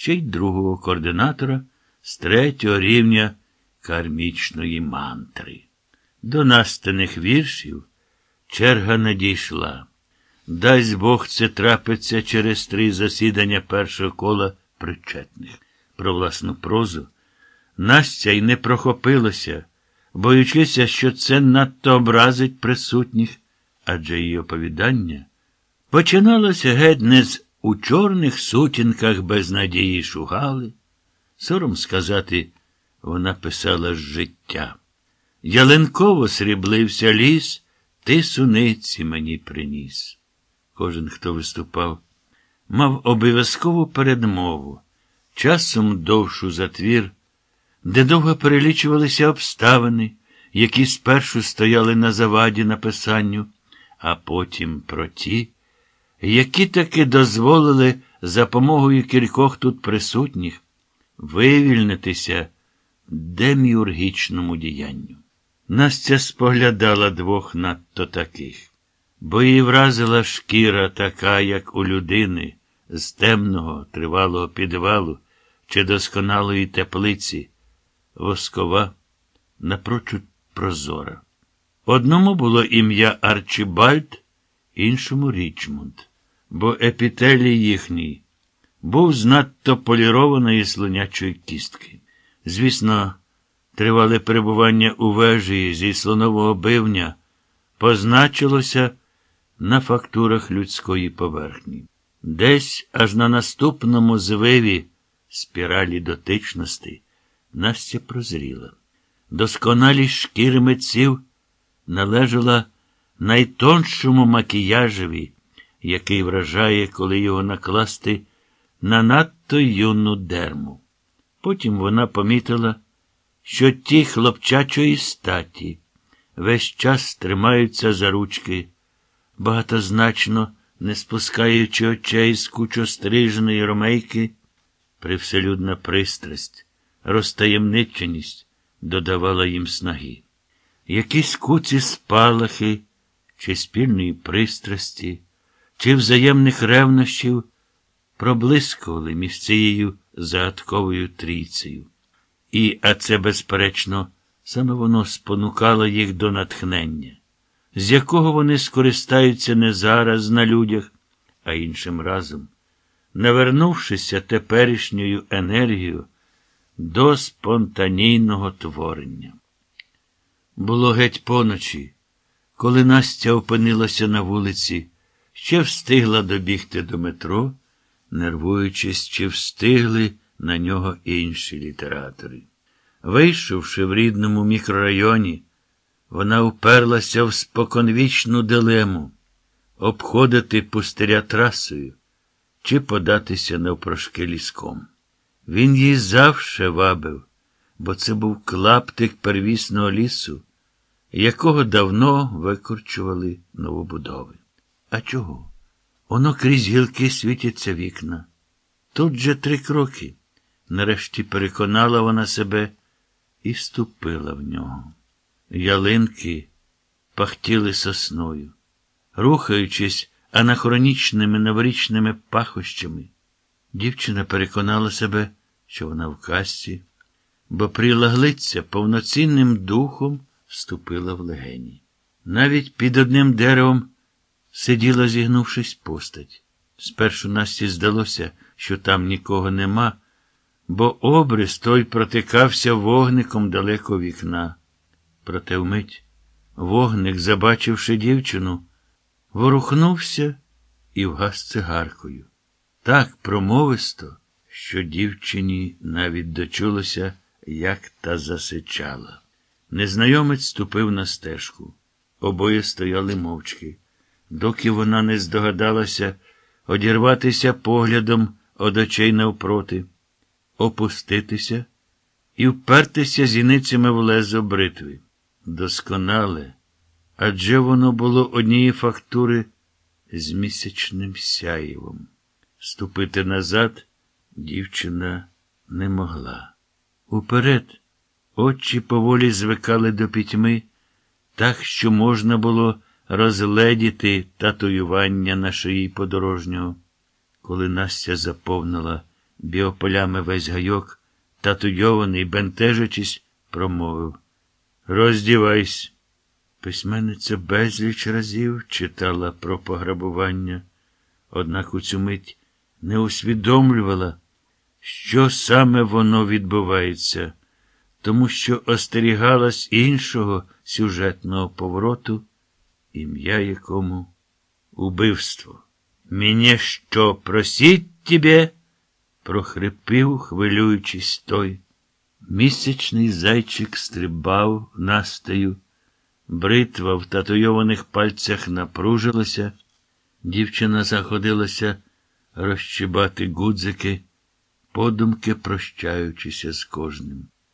ще й другого координатора з третього рівня кармічної мантри. До настаних віршів черга не дійшла. Дасть Бог це трапиться через три засідання першого кола причетних. Про власну прозу Настя й не прохопилося, боючися, що це надто образить присутніх, адже її оповідання починалося геть не з у чорних сутінках без надії шугали. Сором сказати, вона писала з життя. Яленково сріблився ліс, ти суниці мені приніс. Кожен, хто виступав, мав обов'язкову передмову, часом довшу за твір, де довго перелічувалися обставини, які спершу стояли на заваді написанню, а потім про ті, які таки дозволили за помогою кількох тут присутніх вивільнитися деміургічному діянню. Настя споглядала двох надто таких, бо її вразила шкіра така, як у людини, з темного, тривалого підвалу чи досконалої теплиці, воскова, напрочуд прозора. Одному було ім'я Арчибальд, іншому Річмунд, бо епітелій їхній був з надто полірованої слонячої кістки. Звісно, тривале перебування у вежі зі слонового бивня позначилося на фактурах людської поверхні. Десь аж на наступному звиві спіралі дотичності Настя прозріла. Досконалість шкіри митців належала найтоншому макіяжеві, який вражає, коли його накласти на надто юну дерму. Потім вона помітила, що ті хлопчачої статі весь час тримаються за ручки, багатозначно не спускаючи очей з кучостриженої ромейки, привселюдна пристрасть, розтаємниченість додавала їм снаги. Якісь куці спалахи, чи спільної пристрасті, чи взаємних ревнощів проблискували між цією загадковою трійцею. І, а це, безперечно, саме воно спонукало їх до натхнення, з якого вони скористаються не зараз на людях, а іншим разом, навернувшися теперішньою енергією до спонтанійного творення. Було геть поночі, коли Настя опинилася на вулиці, ще встигла добігти до метро, нервуючись, чи встигли на нього інші літератори. Вийшовши в рідному мікрорайоні, вона уперлася в споконвічну дилему обходити пустиря трасою чи податися навпрошки ліском. Він її завше вабив, бо це був клаптик первісного лісу, якого давно викорчували новобудови. А чого? Воно крізь гілки світяться вікна. Тут же три кроки. Нарешті переконала вона себе і вступила в нього. Ялинки пахтіли сосною, рухаючись анахронічними новорічними пахощами. Дівчина переконала себе, що вона в касті, бо прилаглиця повноцінним духом вступила в легені. Навіть під одним деревом сиділа, зігнувшись постать. Спершу Насті здалося, що там нікого нема, бо обрис той протикався вогником далеко вікна. Проте вмить вогник, забачивши дівчину, ворухнувся і вгас цигаркою. Так промовисто, що дівчині навіть дочулося, як та засичала. Незнайомець ступив на стежку. Обоє стояли мовчки, доки вона не здогадалася одірватися поглядом од очей навпроти, опуститися і впертися зіницями в лезо бритви. Досконале, адже воно було однієї фактури з місячним сяєвом. Ступити назад дівчина не могла. Уперед очі поволі звикали до пітьми, так, що можна було розледіти татуювання на шиї подорожнього. Коли Настя заповнила біополями весь гайок, татуйований, бентежачись, промовив Роздівайсь. Письменниця безліч разів читала про пограбування, однак у цю мить не усвідомлювала, що саме воно відбувається, тому що остерігалась іншого сюжетного повороту, ім'я якому убивство. Мені що просіть тебе? прохрипів, хвилюючись той. Місячний зайчик стрибав настою, бритва в татуйованих пальцях напружилася, дівчина заходилася розчибати гудзики, подумки прощаючися з кожним.